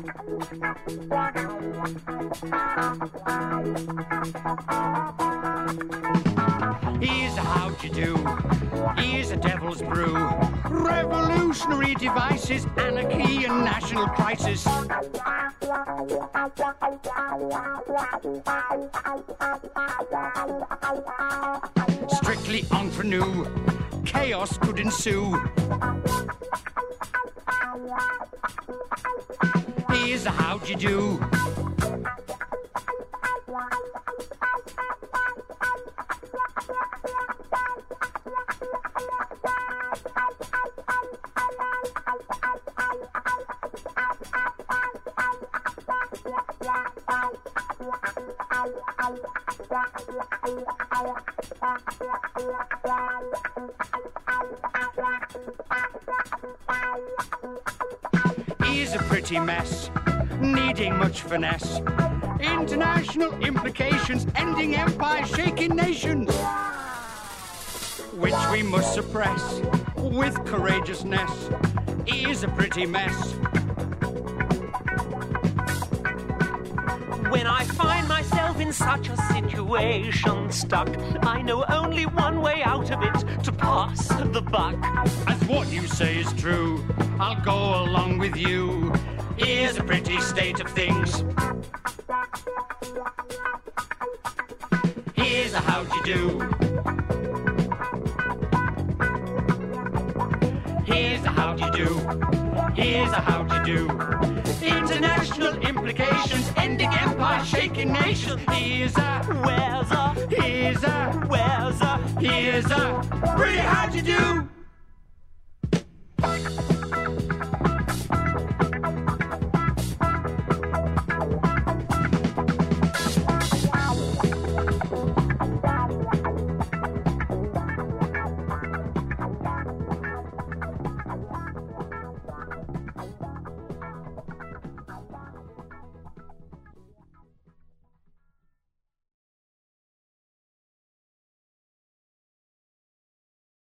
Here's a how'd you do. Here's a devil's brew. Revolutionary devices, anarchy and national crisis. Strictly entre nous, chaos could ensue. Here's a how'd you do. Here's a pretty mess, needing much finesse. International implications, ending empire, shaking nations. Which we must suppress with courageousness. Here's a pretty mess. When I find myself in such a situation, stuck, I know only one way out of it to pass the buck. As what you say is true, I'll go along with you. Here's a pretty state of things. Here's a how do you do. Here's a how'd you do. Here's a how'd you do. International implications, ending empire, shaking nations. Here's a, Where's a, here's a, where's a, here's a pretty how'd you do.